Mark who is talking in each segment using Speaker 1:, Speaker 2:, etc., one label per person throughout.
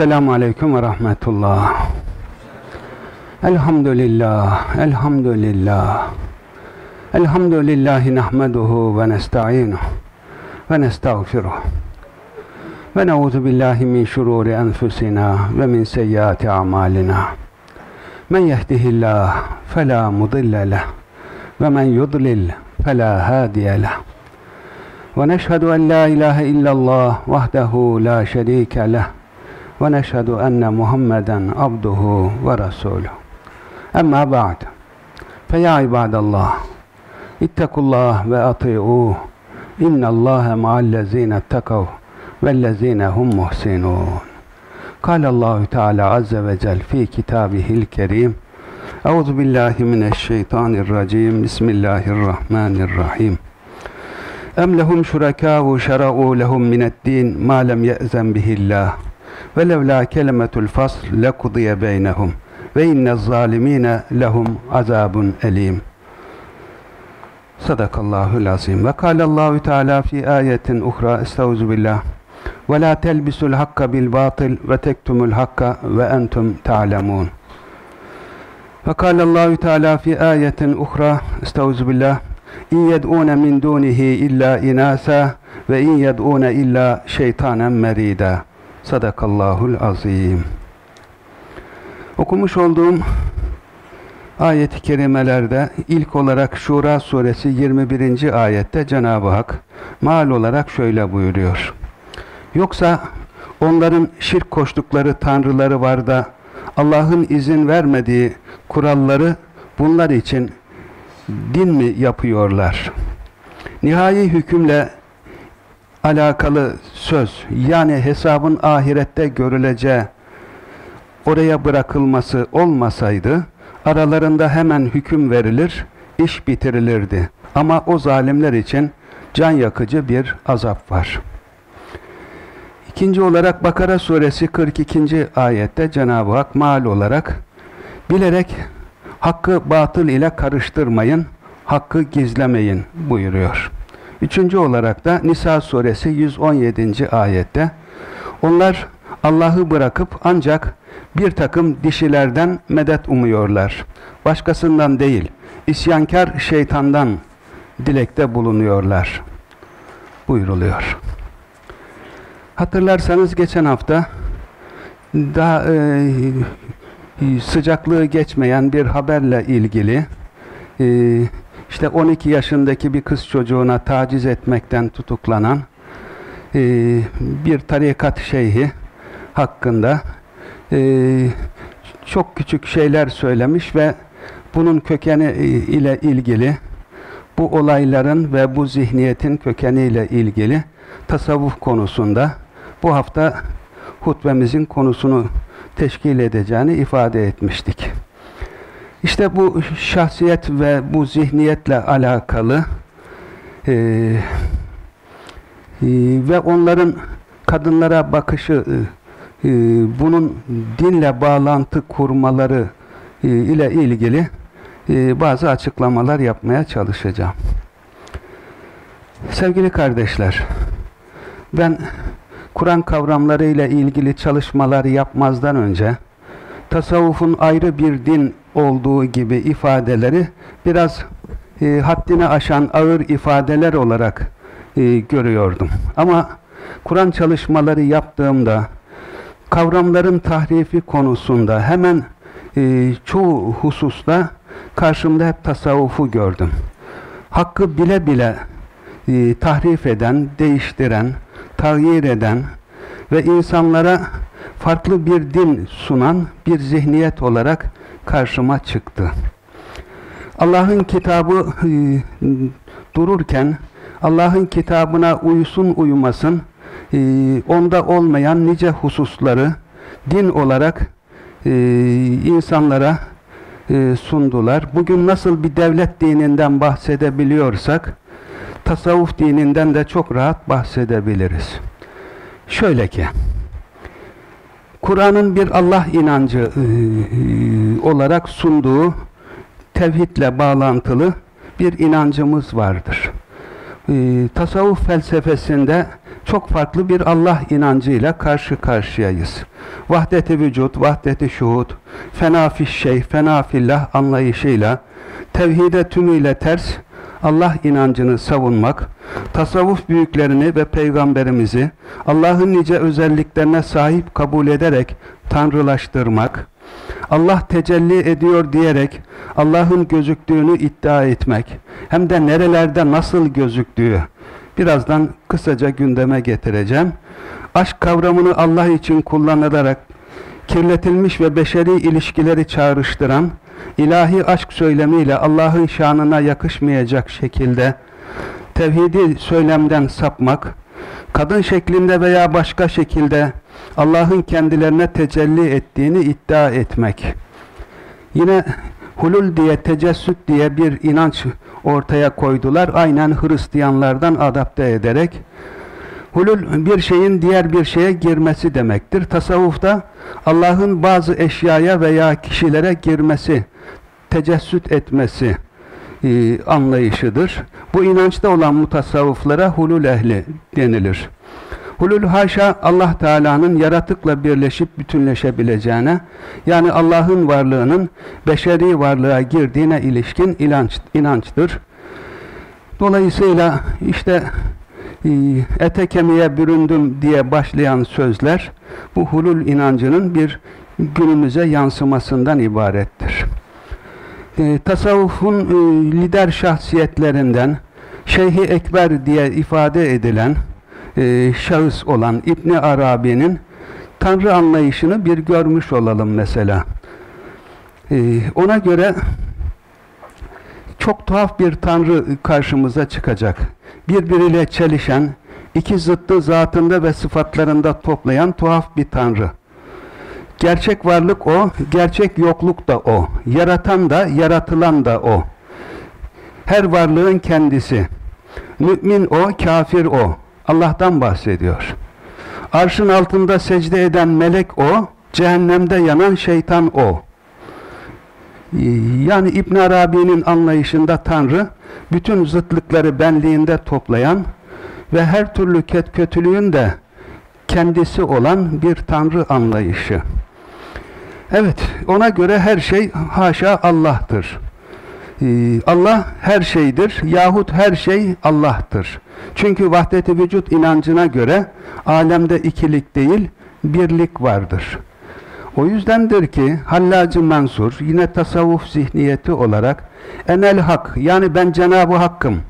Speaker 1: Esselamu Aleyküm ve Rahmetullah. Elhamdülillah, elhamdülillah. Elhamdülillahi nahmeduhu ve nesta'inuhu ve nestağfiruh. Ve neuzu billahi min şururi enfusina ve min seyyiati amalina. Men yehdihillah fela mudille leh ve men yudlil fela hadiye leh. Ve neşhedü en la ilahe illallah vahdehu la şerike leh ve neşhedü enne Muhammeden abduhu ve resuluhu. Emma ba'd. Feya ibadallah. İttakullah ve ati'uh. İnnallâhe ma'allezîne ettekav vellezîne hum muhsinûn. قال الله تعالى عز وجل في كتابه الكريم أعوذ بالله من الشيطان الرجيم بسم الله الرحمن الرحيم أم لهم شركاء شرعوا لهم من الدين ما لم يأذن به الله ولولا كلمة الفصل لقضي بينهم وإن الظالمين لهم عذاب أليم. صدق الله العظيم. وقال الله تعالى في آية أخرى استعوذ بالله. ولا تلبسوا الحق بالباطل وتكتموا الحق وأنتم تعلمون. وقال الله تعالى في آية أخرى استعوذ بالله. إن يدعون من دونه إلا إناثا وإن يدعون إلا شيطانا مريدا. Sadakallahul azim. Okumuş olduğum ayet-i kerimelerde ilk olarak Şura suresi 21. ayette Cenab-ı Hak mal olarak şöyle buyuruyor. Yoksa onların şirk koştukları tanrıları var da Allah'ın izin vermediği kuralları bunlar için din mi yapıyorlar? Nihai hükümle alakalı söz yani hesabın ahirette görüleceği oraya bırakılması olmasaydı aralarında hemen hüküm verilir, iş bitirilirdi. Ama o zalimler için can yakıcı bir azap var. İkinci olarak Bakara suresi 42. ayette Cenab-ı Hak mal olarak bilerek hakkı batıl ile karıştırmayın, hakkı gizlemeyin buyuruyor. Üçüncü olarak da Nisa suresi 117. ayette onlar Allah'ı bırakıp ancak bir takım dişilerden medet umuyorlar. Başkasından değil, isyankar şeytandan dilekte bulunuyorlar. Buyuruluyor. Hatırlarsanız geçen hafta daha e, sıcaklığı geçmeyen bir haberle ilgili e, işte 12 yaşındaki bir kız çocuğuna taciz etmekten tutuklanan e, bir tarikat şeyhi hakkında e, çok küçük şeyler söylemiş ve bunun kökeni ile ilgili bu olayların ve bu zihniyetin kökeniyle ilgili tasavvuf konusunda bu hafta hutbemizin konusunu teşkil edeceğini ifade etmiştik. İşte bu şahsiyet ve bu zihniyetle alakalı e, e, ve onların kadınlara bakışı e, bunun dinle bağlantı kurmaları e, ile ilgili e, bazı açıklamalar yapmaya çalışacağım. Sevgili kardeşler, ben Kur'an kavramları ile ilgili çalışmalar yapmazdan önce tasavvufun ayrı bir din olduğu gibi ifadeleri biraz e, haddini aşan ağır ifadeler olarak e, görüyordum. Ama Kur'an çalışmaları yaptığımda kavramların tahrifi konusunda hemen e, çoğu hususta karşımda hep tasavvufu gördüm. Hakkı bile bile e, tahrif eden, değiştiren, tağyir eden ve insanlara farklı bir din sunan bir zihniyet olarak karşıma çıktı. Allah'ın kitabı e, dururken Allah'ın kitabına uyusun uyumasın e, onda olmayan nice hususları din olarak e, insanlara e, sundular. Bugün nasıl bir devlet dininden bahsedebiliyorsak tasavvuf dininden de çok rahat bahsedebiliriz. Şöyle ki Kur'an'ın bir Allah inancı e, olarak sunduğu tevhidle bağlantılı bir inancımız vardır. E, tasavvuf felsefesinde çok farklı bir Allah inancıyla karşı karşıyayız. Vahdet-i vücut, vahdet-i şuhud, fena şey, fena fillah anlayışıyla tevhide tümüyle ters Allah inancını savunmak, tasavvuf büyüklerini ve peygamberimizi Allah'ın nice özelliklerine sahip kabul ederek tanrılaştırmak, Allah tecelli ediyor diyerek Allah'ın gözüktüğünü iddia etmek, hem de nerelerde nasıl gözüktüğü, birazdan kısaca gündeme getireceğim. Aşk kavramını Allah için kullanılarak kirletilmiş ve beşeri ilişkileri çağrıştıran, ilahi aşk söylemiyle Allah'ın şanına yakışmayacak şekilde tevhidi söylemden sapmak, kadın şeklinde veya başka şekilde Allah'ın kendilerine tecelli ettiğini iddia etmek. Yine hulul diye, tecessüt diye bir inanç ortaya koydular. Aynen Hristiyanlardan adapte ederek. Hulul bir şeyin diğer bir şeye girmesi demektir. Tasavvufta Allah'ın bazı eşyaya veya kişilere girmesi, tecessüt etmesi e, anlayışıdır. Bu inançta olan mutasavvıflara hulul ehli denilir. Hulul haşa Allah Teala'nın yaratıkla birleşip bütünleşebileceğine, yani Allah'ın varlığının beşeri varlığa girdiğine ilişkin inanç, inançtır. Dolayısıyla işte ete kemiğe büründüm diye başlayan sözler bu hulul inancının bir günümüze yansımasından ibarettir. E, tasavvufun e, lider şahsiyetlerinden Şeyhi Ekber diye ifade edilen e, şahıs olan İbni Arabi'nin Tanrı anlayışını bir görmüş olalım mesela. E, ona göre çok tuhaf bir Tanrı karşımıza çıkacak. Birbiriyle çelişen, iki zıttı zatında ve sıfatlarında toplayan tuhaf bir Tanrı. Gerçek varlık o, gerçek yokluk da o. Yaratan da, yaratılan da o. Her varlığın kendisi. Mümin o, kafir o. Allah'tan bahsediyor. Arşın altında secde eden melek o, cehennemde yanan şeytan o. Yani İbn Arabi'nin anlayışında Tanrı bütün zıtlıkları benliğinde toplayan ve her türlü kötülüğün de kendisi olan bir Tanrı anlayışı. Evet, ona göre her şey haşa Allah'tır. Ee, Allah her şeydir yahut her şey Allah'tır. Çünkü vahdet-i vücut inancına göre alemde ikilik değil, birlik vardır. O yüzdendir ki Hallacı Mansur yine tasavvuf zihniyeti olarak enel hak yani ben Cenab-ı Hakk'ım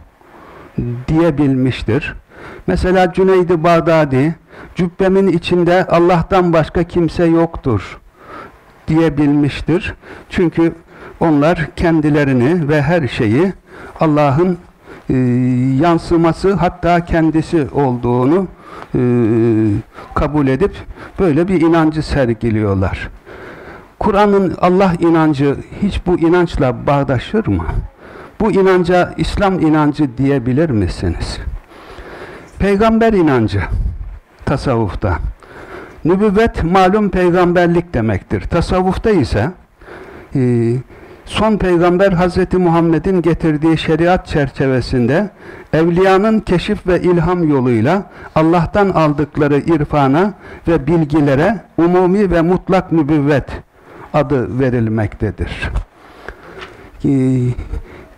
Speaker 1: diyebilmiştir. Mesela Cüneydi Bağdadi cübbemin içinde Allah'tan başka kimse yoktur diyebilmiştir. Çünkü onlar kendilerini ve her şeyi Allah'ın e, yansıması hatta kendisi olduğunu kabul edip böyle bir inancı sergiliyorlar. Kur'an'ın Allah inancı hiç bu inançla bağdaşır mı? Bu inanca İslam inancı diyebilir misiniz? Peygamber inancı tasavvufta. Nübüvvet malum peygamberlik demektir. Tasavvufta ise e, son peygamber Hz. Muhammed'in getirdiği şeriat çerçevesinde evliyanın keşif ve ilham yoluyla Allah'tan aldıkları irfana ve bilgilere umumi ve mutlak nübüvvet adı verilmektedir.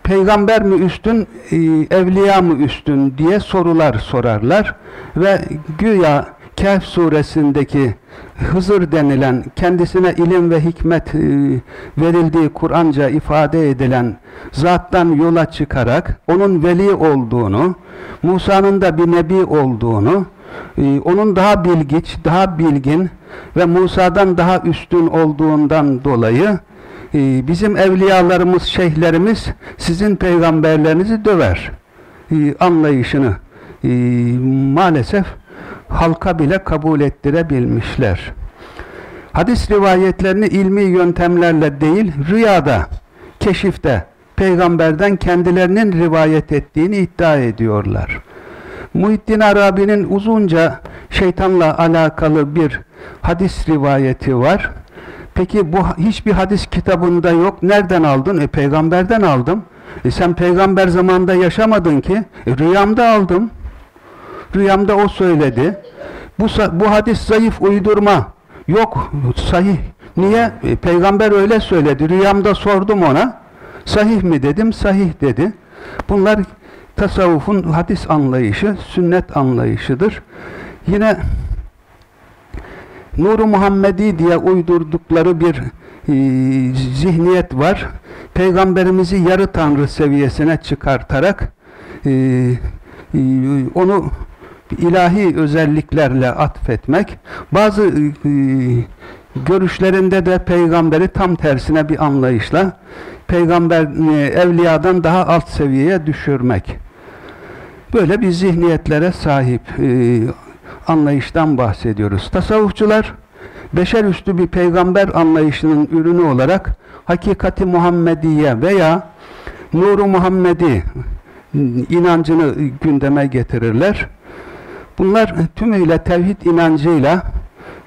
Speaker 1: Peygamber mi üstün, e, evliya mı üstün diye sorular sorarlar ve güya Kehf suresindeki Hızır denilen kendisine ilim ve hikmet e, verildiği Kur'anca ifade edilen zattan yola çıkarak onun veli olduğunu, Musa'nın da bir nebi olduğunu, e, onun daha bilgiç, daha bilgin ve Musa'dan daha üstün olduğundan dolayı e, bizim evliyalarımız, şeyhlerimiz sizin peygamberlerinizi döver anlayışını maalesef halka bile kabul ettirebilmişler. Hadis rivayetlerini ilmi yöntemlerle değil, rüyada, keşifte, peygamberden kendilerinin rivayet ettiğini iddia ediyorlar. Muhittin Arabi'nin uzunca şeytanla alakalı bir hadis rivayeti var. Peki bu hiçbir hadis kitabında yok. Nereden aldın? E peygamberden aldım. E sen peygamber zamanında yaşamadın ki. E, rüyamda aldım. Rüyamda o söyledi. Bu, bu hadis zayıf uydurma. Yok sahih. Niye? E, peygamber öyle söyledi. Rüyamda sordum ona. Sahih mi dedim? Sahih dedi. Bunlar tasavvufun hadis anlayışı, sünnet anlayışıdır. Yine Nuru Muhammedi diye uydurdukları bir e, zihniyet var. Peygamberimizi yarı tanrı seviyesine çıkartarak e, e, onu ilahi özelliklerle atfetmek, bazı e, görüşlerinde de peygamberi tam tersine bir anlayışla peygamber e, evliyadan daha alt seviyeye düşürmek. Böyle bir zihniyetlere sahip e, anlayıştan bahsediyoruz. Tasavvufçular beşer üstü bir peygamber anlayışının ürünü olarak hakikati Muhammediye veya nuru Muhammedi inancını gündeme getirirler. Bunlar tümüyle tevhid inancıyla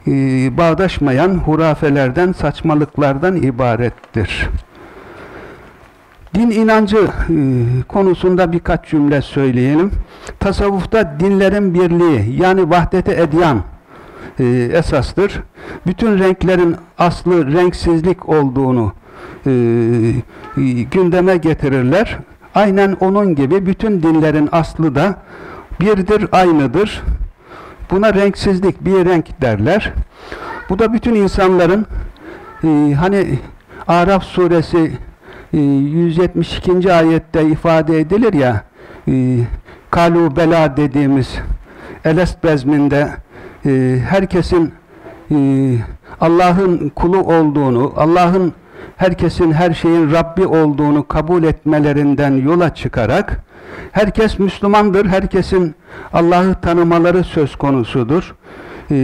Speaker 1: e, bağdaşmayan hurafelerden, saçmalıklardan ibarettir. Din inancı e, konusunda birkaç cümle söyleyelim. Tasavvufta dinlerin birliği yani vahdete edyan e, esastır. Bütün renklerin aslı renksizlik olduğunu e, gündeme getirirler. Aynen onun gibi bütün dinlerin aslı da birdir, aynıdır. Buna renksizlik, bir renk derler. Bu da bütün insanların e, hani Araf suresi e, 172. ayette ifade edilir ya e, kalu bela dediğimiz elest bezminde e, herkesin e, Allah'ın kulu olduğunu, Allah'ın herkesin her şeyin Rabbi olduğunu kabul etmelerinden yola çıkarak herkes Müslümandır, herkesin Allah'ı tanımaları söz konusudur e,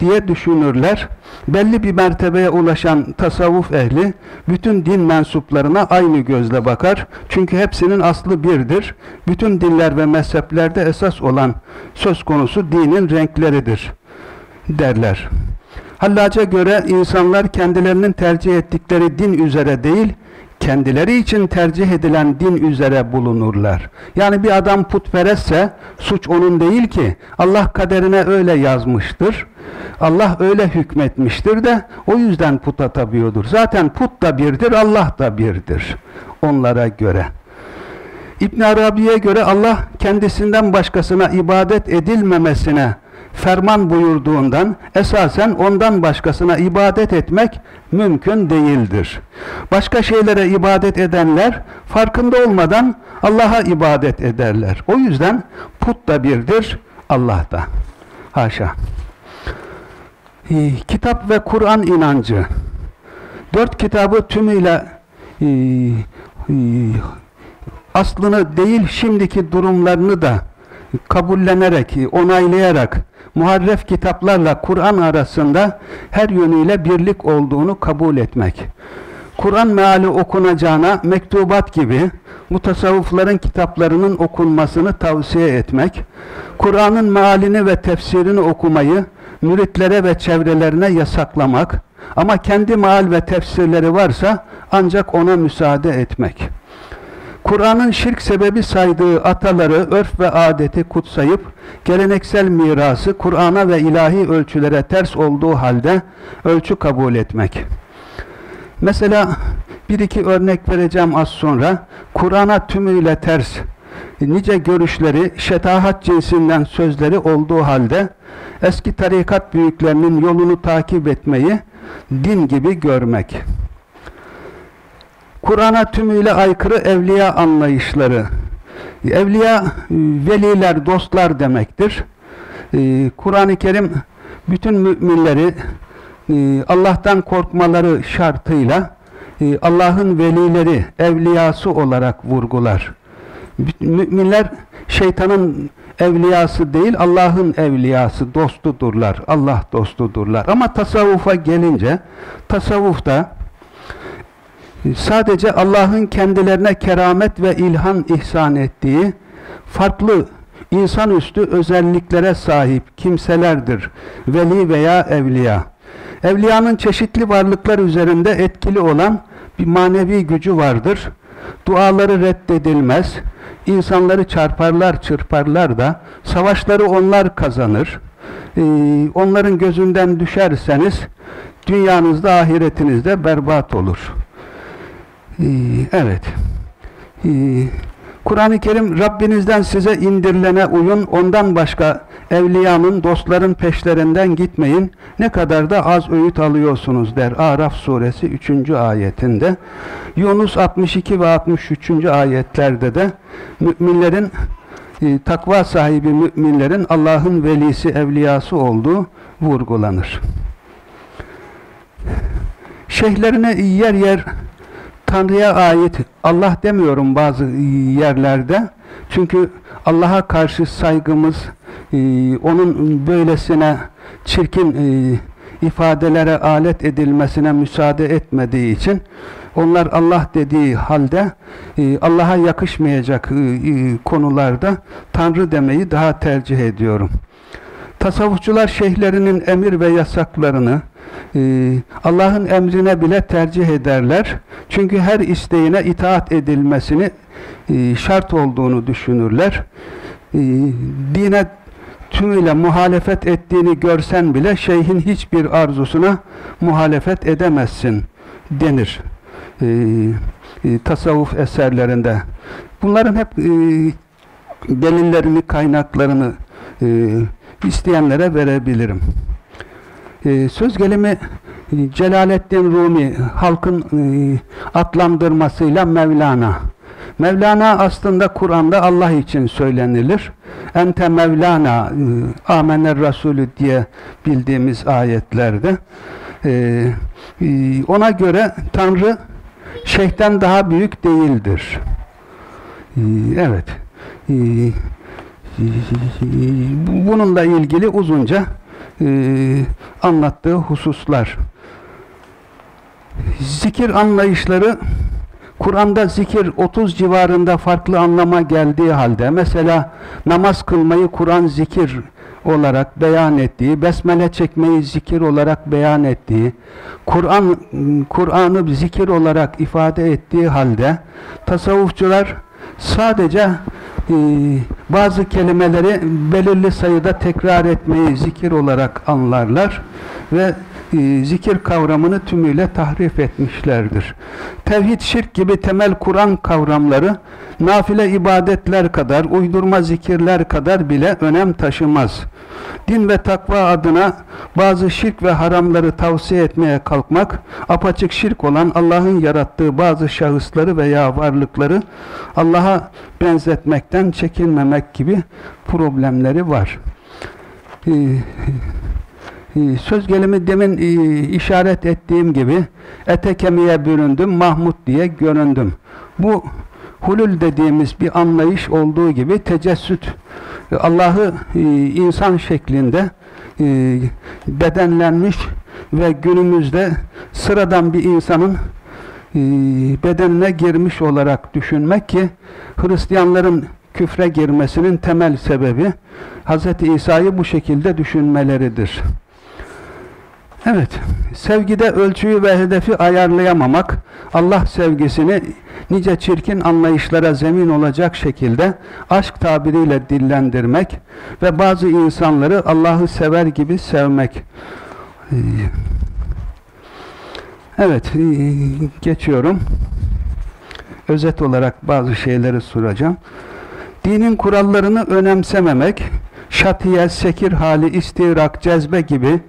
Speaker 1: diye düşünürler. Belli bir mertebeye ulaşan tasavvuf ehli bütün din mensuplarına aynı gözle bakar. Çünkü hepsinin aslı birdir. Bütün dinler ve mezheplerde esas olan söz konusu dinin renkleridir derler. Hallaca göre insanlar kendilerinin tercih ettikleri din üzere değil, kendileri için tercih edilen din üzere bulunurlar. Yani bir adam putperestse suç onun değil ki. Allah kaderine öyle yazmıştır. Allah öyle hükmetmiştir de o yüzden puta tapıyordur. Zaten put da birdir, Allah da birdir onlara göre. İbn Arabi'ye göre Allah kendisinden başkasına ibadet edilmemesine ferman buyurduğundan esasen ondan başkasına ibadet etmek mümkün değildir. Başka şeylere ibadet edenler farkında olmadan Allah'a ibadet ederler. O yüzden put da birdir, Allah da. Haşa. Ee, kitap ve Kur'an inancı. Dört kitabı tümüyle e, e, aslını değil şimdiki durumlarını da kabullenerek, onaylayarak muharref kitaplarla Kur'an arasında her yönüyle birlik olduğunu kabul etmek. Kur'an meali okunacağına mektubat gibi mutasavvıfların kitaplarının okunmasını tavsiye etmek, Kur'an'ın mealini ve tefsirini okumayı müritlere ve çevrelerine yasaklamak ama kendi meal ve tefsirleri varsa ancak ona müsaade etmek. Kur'an'ın şirk sebebi saydığı ataları, örf ve adeti kutsayıp, geleneksel mirası Kur'an'a ve ilahi ölçülere ters olduğu halde ölçü kabul etmek. Mesela bir iki örnek vereceğim az sonra. Kur'an'a tümüyle ters, nice görüşleri, şetahat cinsinden sözleri olduğu halde eski tarikat büyüklerinin yolunu takip etmeyi din gibi görmek. Kur'an'a tümüyle aykırı evliya anlayışları. Evliya, veliler, dostlar demektir. Ee, Kur'an-ı Kerim bütün müminleri e, Allah'tan korkmaları şartıyla e, Allah'ın velileri, evliyası olarak vurgular. Müminler şeytanın evliyası değil, Allah'ın evliyası, dostudurlar. Allah dostudurlar. Ama tasavvufa gelince, tasavvufta sadece Allah'ın kendilerine keramet ve ilhan ihsan ettiği farklı insanüstü özelliklere sahip kimselerdir. Veli veya evliya. Evliyanın çeşitli varlıklar üzerinde etkili olan bir manevi gücü vardır. Duaları reddedilmez. insanları çarparlar, çırparlar da savaşları onlar kazanır. Ee, onların gözünden düşerseniz dünyanızda, ahiretinizde berbat olur. Ee, evet. Ee, Kur'an-ı Kerim Rabbinizden size indirilene uyun, ondan başka evliyanın, dostların peşlerinden gitmeyin. Ne kadar da az öğüt alıyorsunuz der. Araf suresi 3. ayetinde. Yunus 62 ve 63. ayetlerde de müminlerin e, takva sahibi müminlerin Allah'ın velisi, evliyası olduğu vurgulanır. Şeyhlerine yer yer Tanrı'ya ait Allah demiyorum bazı yerlerde. Çünkü Allah'a karşı saygımız e, onun böylesine çirkin e, ifadelere alet edilmesine müsaade etmediği için onlar Allah dediği halde e, Allah'a yakışmayacak konularda Tanrı demeyi daha tercih ediyorum. Tasavvufçular şeyhlerinin emir ve yasaklarını ee, Allah'ın emrine bile tercih ederler. Çünkü her isteğine itaat edilmesini e, şart olduğunu düşünürler. Ee, dine tümüyle muhalefet ettiğini görsen bile şeyhin hiçbir arzusuna muhalefet edemezsin denir. Ee, e, tasavvuf eserlerinde. Bunların hep e, delillerini, kaynaklarını isteyenlere verebilirim. Ee, söz gelimi e, Celaleddin Rumi halkın e, adlandırmasıyla Mevlana. Mevlana aslında Kur'an'da Allah için söylenilir. Ente Mevlana, e, Amener Resulü diye bildiğimiz ayetlerde. ona göre Tanrı şeyhten daha büyük değildir. evet. Bununla ilgili uzunca e, anlattığı hususlar. Zikir anlayışları Kur'an'da zikir 30 civarında farklı anlama geldiği halde mesela namaz kılmayı Kur'an zikir olarak beyan ettiği, besmele çekmeyi zikir olarak beyan ettiği, Kur'an Kur'an'ı zikir olarak ifade ettiği halde tasavvufçular sadece bazı kelimeleri belirli sayıda tekrar etmeyi zikir olarak anlarlar ve e, zikir kavramını tümüyle tahrif etmişlerdir. Tevhid, şirk gibi temel Kur'an kavramları nafile ibadetler kadar, uydurma zikirler kadar bile önem taşımaz. Din ve takva adına bazı şirk ve haramları tavsiye etmeye kalkmak, apaçık şirk olan Allah'ın yarattığı bazı şahısları veya varlıkları Allah'a benzetmekten çekinmemek gibi problemleri var. Ee, ee, söz gelimi demin e, işaret ettiğim gibi ete kemiğe büründüm, Mahmut diye göründüm. Bu hulul dediğimiz bir anlayış olduğu gibi tecessüt Allah'ı e, insan şeklinde e, bedenlenmiş ve günümüzde sıradan bir insanın bedenine girmiş olarak düşünmek ki Hristiyanların küfre girmesinin temel sebebi Hz. İsa'yı bu şekilde düşünmeleridir. Evet, sevgide ölçüyü ve hedefi ayarlayamamak, Allah sevgisini nice çirkin anlayışlara zemin olacak şekilde aşk tabiriyle dillendirmek ve bazı insanları Allah'ı sever gibi sevmek. Evet, e, geçiyorum. Özet olarak bazı şeyleri soracağım. Dinin kurallarını önemsememek, şatiye, sekir hali, istirak, cezbe gibi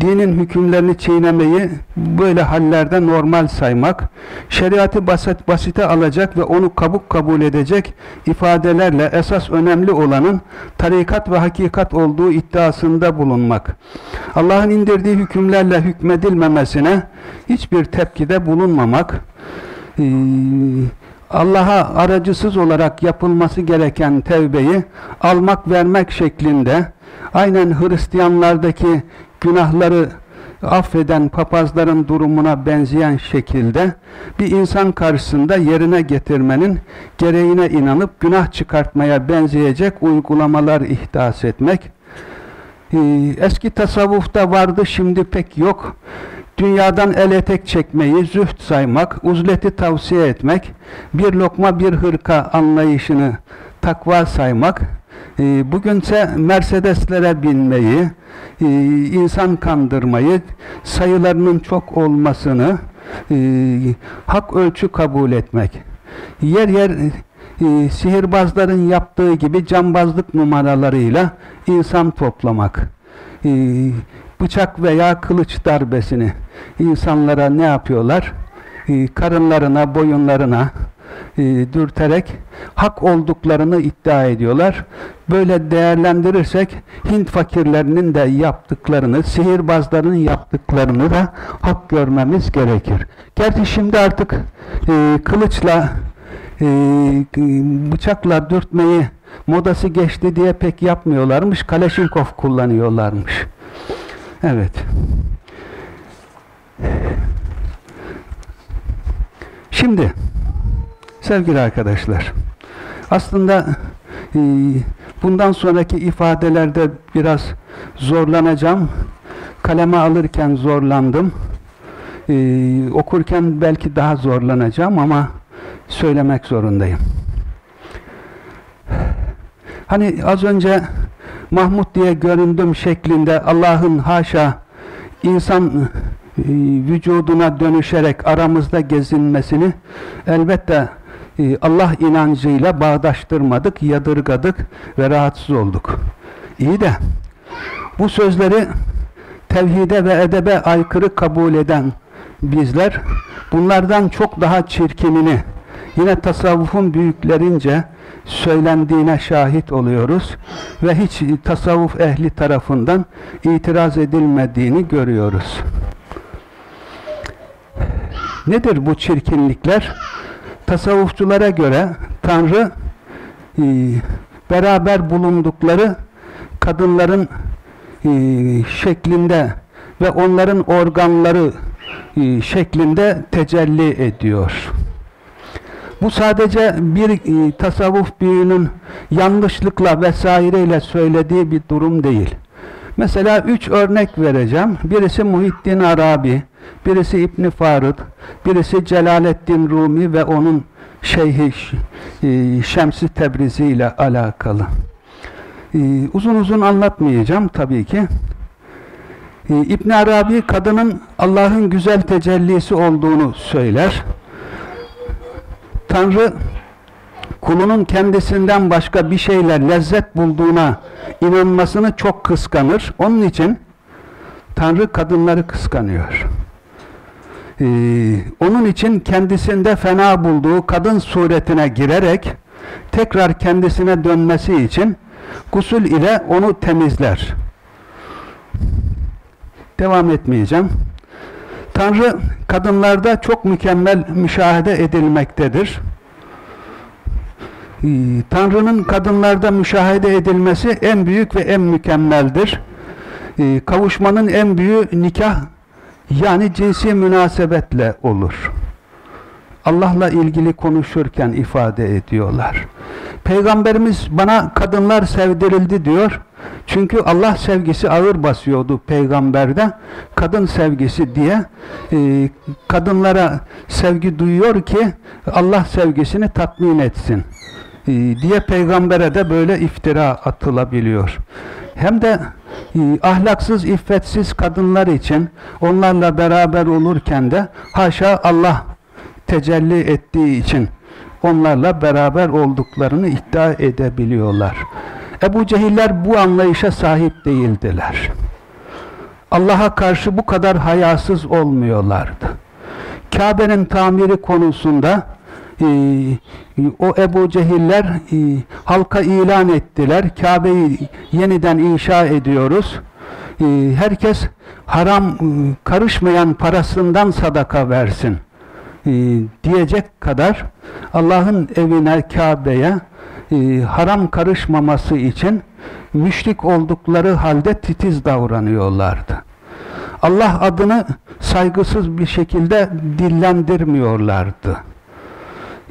Speaker 1: dinin hükümlerini çiğnemeyi böyle hallerde normal saymak, şeriatı basit basite alacak ve onu kabuk kabul edecek ifadelerle esas önemli olanın tarikat ve hakikat olduğu iddiasında bulunmak. Allah'ın indirdiği hükümlerle hükmedilmemesine hiçbir tepkide bulunmamak, Allah'a aracısız olarak yapılması gereken tevbeyi almak vermek şeklinde aynen Hristiyanlardaki günahları affeden papazların durumuna benzeyen şekilde bir insan karşısında yerine getirmenin gereğine inanıp günah çıkartmaya benzeyecek uygulamalar ihdas etmek. Ee, eski tasavvufta vardı, şimdi pek yok. dünyadan el etek çekmeyi züht saymak, uzleti tavsiye etmek, bir lokma bir hırka anlayışını takva saymak, e, bugünse Mercedeslere binmeyi, e, insan kandırmayı, sayılarının çok olmasını, e, hak ölçü kabul etmek. Yer yer e, sihirbazların yaptığı gibi cambazlık numaralarıyla insan toplamak. Bıçak veya kılıç darbesini insanlara ne yapıyorlar? Karınlarına, boyunlarına e, dürterek hak olduklarını iddia ediyorlar. Böyle değerlendirirsek Hint fakirlerinin de yaptıklarını, sihirbazların yaptıklarını da hak görmemiz gerekir. Gerçi şimdi artık e, kılıçla e, bıçakla dürtmeyi modası geçti diye pek yapmıyorlarmış. Kaleşinkov kullanıyorlarmış. Evet. Şimdi sevgili arkadaşlar aslında e, bundan sonraki ifadelerde biraz zorlanacağım. Kaleme alırken zorlandım. E, okurken belki daha zorlanacağım ama söylemek zorundayım. Hani az önce Mahmud diye göründüm şeklinde Allah'ın haşa insan e, vücuduna dönüşerek aramızda gezinmesini elbette Allah inancıyla bağdaştırmadık, yadırgadık ve rahatsız olduk. İyi de bu sözleri tevhide ve edebe aykırı kabul eden bizler bunlardan çok daha çirkinini yine tasavvufun büyüklerince söylendiğine şahit oluyoruz ve hiç tasavvuf ehli tarafından itiraz edilmediğini görüyoruz. Nedir bu çirkinlikler? Tasavvufçulara göre Tanrı e, beraber bulundukları kadınların e, şeklinde ve onların organları e, şeklinde tecelli ediyor. Bu sadece bir tasavvuf büyüğünün yanlışlıkla vesaireyle söylediği bir durum değil. Mesela üç örnek vereceğim. Birisi Muhittin Arabi, birisi İbn Farud, birisi Celaleddin Rumi ve onun şeyhi e, Şemsi Tebrizi ile alakalı. E, uzun uzun anlatmayacağım tabii ki. E, İbn Arabi kadının Allah'ın güzel tecellisi olduğunu söyler. Tanrı kulunun kendisinden başka bir şeyle lezzet bulduğuna inanmasını çok kıskanır. Onun için Tanrı kadınları kıskanıyor. Ee, onun için kendisinde fena bulduğu kadın suretine girerek tekrar kendisine dönmesi için gusül ile onu temizler. Devam etmeyeceğim. Tanrı kadınlarda çok mükemmel müşahede edilmektedir. Ee, Tanrı'nın kadınlarda müşahede edilmesi en büyük ve en mükemmeldir. Ee, kavuşmanın en büyüğü nikah yani cinsi münasebetle olur. Allah'la ilgili konuşurken ifade ediyorlar. Peygamberimiz bana kadınlar sevdirildi diyor. Çünkü Allah sevgisi ağır basıyordu peygamberde. Kadın sevgisi diye e, kadınlara sevgi duyuyor ki Allah sevgisini tatmin etsin e, diye peygambere de böyle iftira atılabiliyor. Hem de e, ahlaksız, iffetsiz kadınlar için onlarla beraber olurken de haşa Allah tecelli ettiği için onlarla beraber olduklarını iddia edebiliyorlar. Ebu Cehiller bu anlayışa sahip değildiler. Allah'a karşı bu kadar hayasız olmuyorlardı. Kabe'nin tamiri konusunda o Ebu Cehiller e, halka ilan ettiler. Kabe'yi yeniden inşa ediyoruz. E, herkes haram e, karışmayan parasından sadaka versin e, diyecek kadar Allah'ın evine, Kabe'ye haram karışmaması için müşrik oldukları halde titiz davranıyorlardı. Allah adını saygısız bir şekilde dillendirmiyorlardı.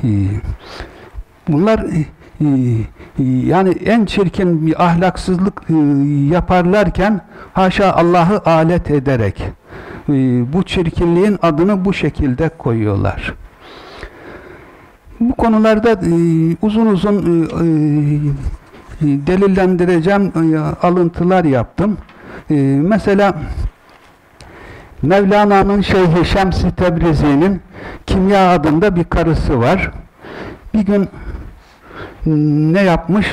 Speaker 1: E, bunlar e, e yani en çirkin bir ahlaksızlık e, yaparlarken haşa Allah'ı alet ederek bu çirkinliğin adını bu şekilde koyuyorlar. Bu konularda uzun uzun delillendireceğim alıntılar yaptım. Mesela Mevlana'nın Şeyhi Şems-i Tebrizi'nin Kimya adında bir karısı var. Bir gün ne yapmış?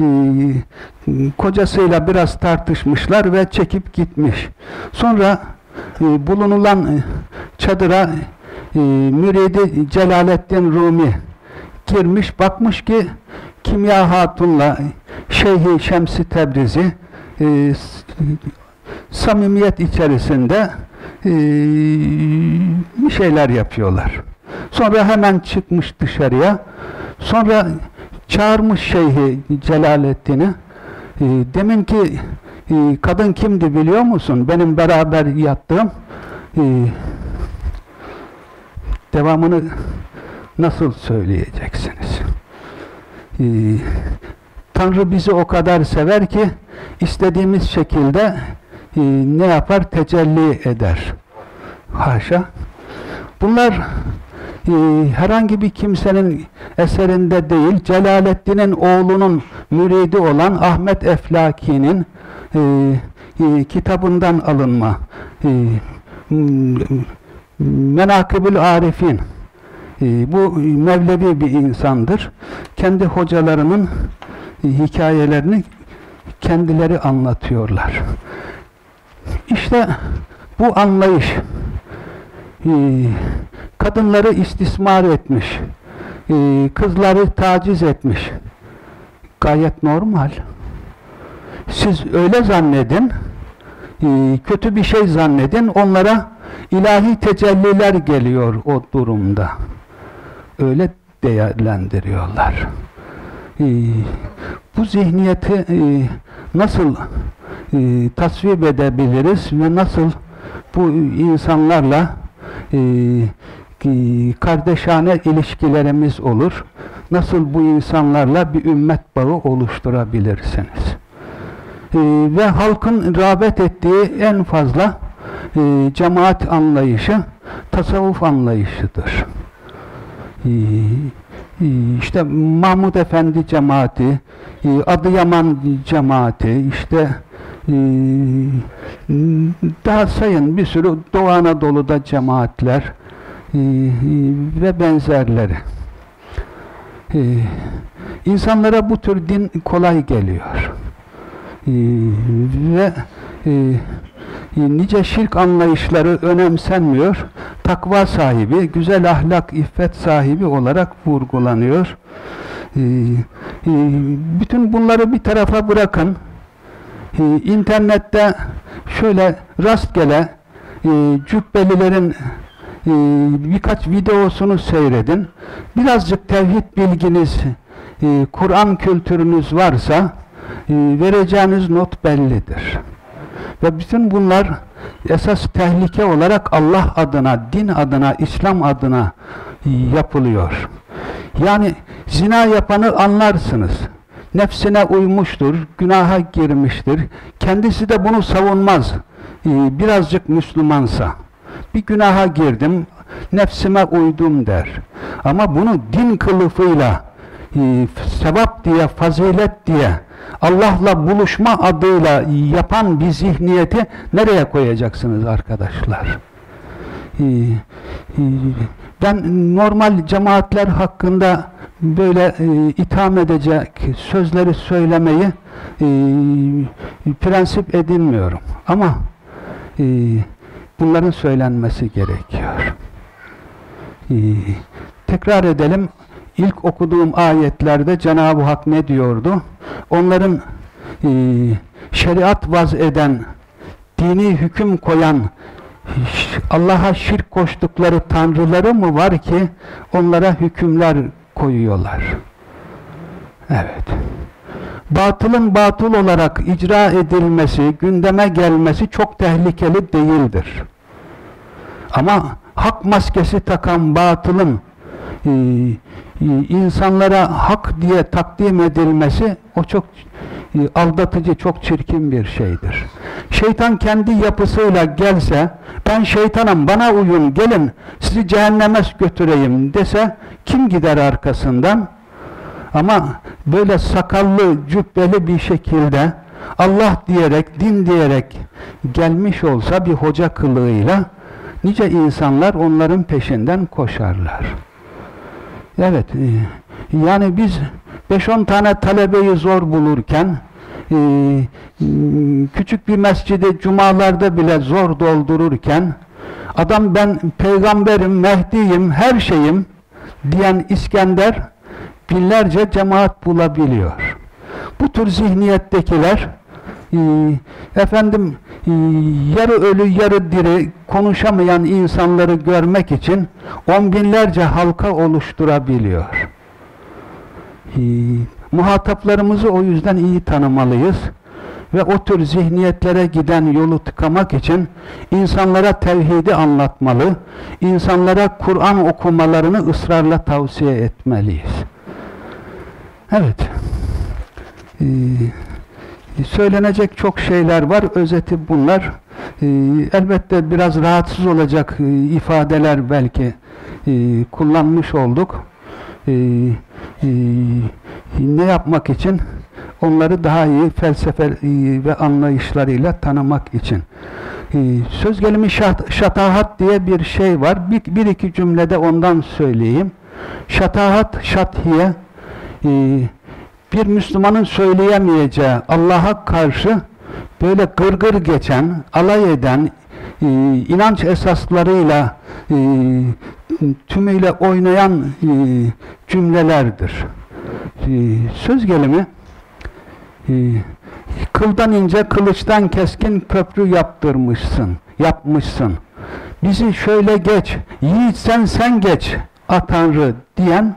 Speaker 1: Ee, kocasıyla biraz tartışmışlar ve çekip gitmiş. Sonra e, bulunulan çadıra müridi Celaleddin Rumi girmiş, bakmış ki Kimya Hatun'la Şeyhi Şemsi Tebrizi e, samimiyet içerisinde bir şeyler yapıyorlar. Sonra hemen çıkmış dışarıya. Sonra çağırmış Şeyhi Celaleddin'i. E, demin ki e, kadın kimdi biliyor musun? Benim beraber yattığım e, devamını nasıl söyleyeceksiniz? E, Tanrı bizi o kadar sever ki istediğimiz şekilde e, ne yapar? Tecelli eder. Haşa. Bunlar e, herhangi bir kimsenin eserinde değil, Celaleddin'in oğlunun müridi olan Ahmet Eflaki'nin e, e, kitabından alınma. E, Menakıbül Arifin e, bu Mevlevi bir insandır. Kendi hocalarının hikayelerini kendileri anlatıyorlar. İşte bu anlayış e, kadınları istismar etmiş, e, kızları taciz etmiş. Gayet normal. Siz öyle zannedin, e, kötü bir şey zannedin, onlara ilahi tecelliler geliyor o durumda. Öyle değerlendiriyorlar. Bu zihniyeti nasıl tasvip edebiliriz ve nasıl bu insanlarla kardeşane ilişkilerimiz olur. Nasıl bu insanlarla bir ümmet bağı oluşturabilirsiniz? E, ve halkın rağbet ettiği en fazla e, cemaat anlayışı tasavvuf anlayışıdır. E, işte Mahmud Efendi cemaati, Adıyaman cemaati, işte daha sayın bir sürü Doğu Anadolu'da cemaatler, ee, ve benzerleri. Ee, insanlara bu tür din kolay geliyor. Ee, ve e, nice şirk anlayışları önemsenmiyor. Takva sahibi, güzel ahlak, iffet sahibi olarak vurgulanıyor. Bütün bunları bir tarafa bırakın. İnternette şöyle rastgele e, cübbelilerin ee, birkaç videosunu seyredin. Birazcık tevhid bilginiz, e, Kur'an kültürünüz varsa e, vereceğiniz not bellidir. Ve bütün bunlar esas tehlike olarak Allah adına, din adına, İslam adına yapılıyor. Yani zina yapanı anlarsınız. Nefsine uymuştur, günaha girmiştir. Kendisi de bunu savunmaz. E, birazcık Müslümansa bir günaha girdim, nefsime uydum der. Ama bunu din kılıfıyla, e, sevap diye, fazilet diye, Allah'la buluşma adıyla yapan bir zihniyeti nereye koyacaksınız arkadaşlar? E, e, ben normal cemaatler hakkında böyle e, itham edecek sözleri söylemeyi e, prensip edinmiyorum. Ama Bunların söylenmesi gerekiyor. Ee, tekrar edelim. İlk okuduğum ayetlerde Cenab-ı Hak ne diyordu? Onların e, şeriat vaz eden, dini hüküm koyan, Allah'a şirk koştukları tanrıları mı var ki onlara hükümler koyuyorlar? Evet batılın batıl olarak icra edilmesi, gündeme gelmesi çok tehlikeli değildir. Ama hak maskesi takan batılın e, e, insanlara hak diye takdim edilmesi o çok e, aldatıcı, çok çirkin bir şeydir. şeytan kendi yapısıyla gelse, ben şeytanım bana uyun gelin sizi cehenneme götüreyim dese kim gider arkasından? Ama böyle sakallı, cübbeli bir şekilde Allah diyerek, din diyerek gelmiş olsa bir hoca kılığıyla nice insanlar onların peşinden koşarlar. Evet, e, yani biz 5-10 tane talebeyi zor bulurken e, küçük bir mescidi cumalarda bile zor doldururken adam ben peygamberim, Mehdi'yim, her şeyim diyen İskender binlerce cemaat bulabiliyor. Bu tür zihniyettekiler efendim e, yarı ölü yarı diri konuşamayan insanları görmek için on binlerce halka oluşturabiliyor. E, muhataplarımızı o yüzden iyi tanımalıyız ve o tür zihniyetlere giden yolu tıkamak için insanlara tevhidi anlatmalı, insanlara Kur'an okumalarını ısrarla tavsiye etmeliyiz. Evet. Ee, söylenecek çok şeyler var. Özeti bunlar. Ee, elbette biraz rahatsız olacak e, ifadeler belki e, kullanmış olduk. Ee, e, ne yapmak için? Onları daha iyi felsefe ve anlayışlarıyla tanımak için. Ee, söz gelimi şat, şatahat diye bir şey var. Bir, bir iki cümlede ondan söyleyeyim. Şatahat, şathiye, e, bir Müslümanın söyleyemeyeceği Allah'a karşı böyle gırgır geçen, alay eden, e, inanç esaslarıyla e, tümüyle oynayan e, cümlelerdir. E, söz gelimi e, kıldan ince, kılıçtan keskin köprü yaptırmışsın, yapmışsın. Bizi şöyle geç, yiğit sen sen geç, a Tanrı diyen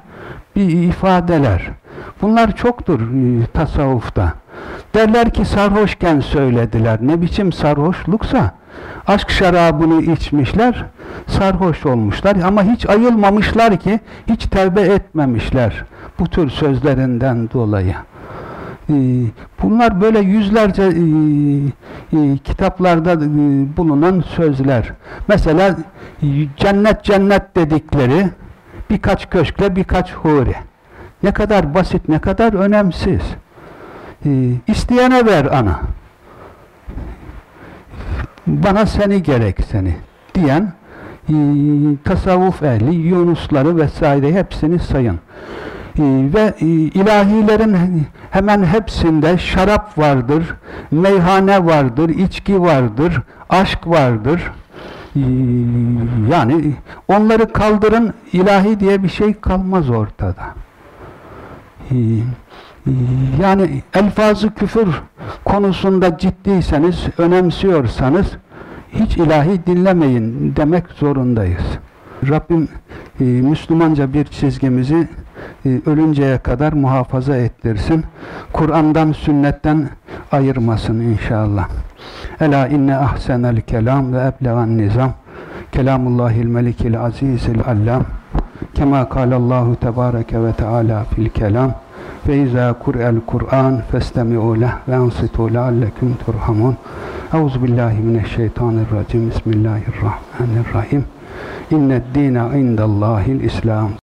Speaker 1: bir ifadeler. Bunlar çoktur e, tasavvufta. Derler ki sarhoşken söylediler. Ne biçim sarhoşluksa aşk şarabını içmişler, sarhoş olmuşlar ama hiç ayılmamışlar ki, hiç tevbe etmemişler bu tür sözlerinden dolayı. E, bunlar böyle yüzlerce e, kitaplarda bulunan sözler. Mesela cennet cennet dedikleri birkaç köşkle birkaç huri. Ne kadar basit, ne kadar önemsiz. Ee, isteyene ver ana. Bana seni gerek seni diyen e, tasavvuf ehli, Yunusları vesaire hepsini sayın. E, ve e, ilahilerin hemen hepsinde şarap vardır, meyhane vardır, içki vardır, aşk vardır. E, yani onları kaldırın, ilahi diye bir şey kalmaz ortada. Yani elfazı küfür konusunda ciddiyseniz, önemsiyorsanız hiç ilahi dinlemeyin demek zorundayız. Rabbim e, Müslümanca bir çizgimizi e, ölünceye kadar muhafaza ettirsin. Kur'an'dan, sünnetten ayırmasın inşallah. Ela inne ahsenel kelam ve eblegan nizam. Kelamullahil melikil azizil allam. Kema kâlallahu tebâreke ve teâlâ fil kelam ve izâ kur'el Kur'an festemi'û leh ve ansitû lealleküm turhamun. Euzu billahi mineşşeytanirracim. Bismillahirrahmanirrahim. İnned dîne indallâhil İslam.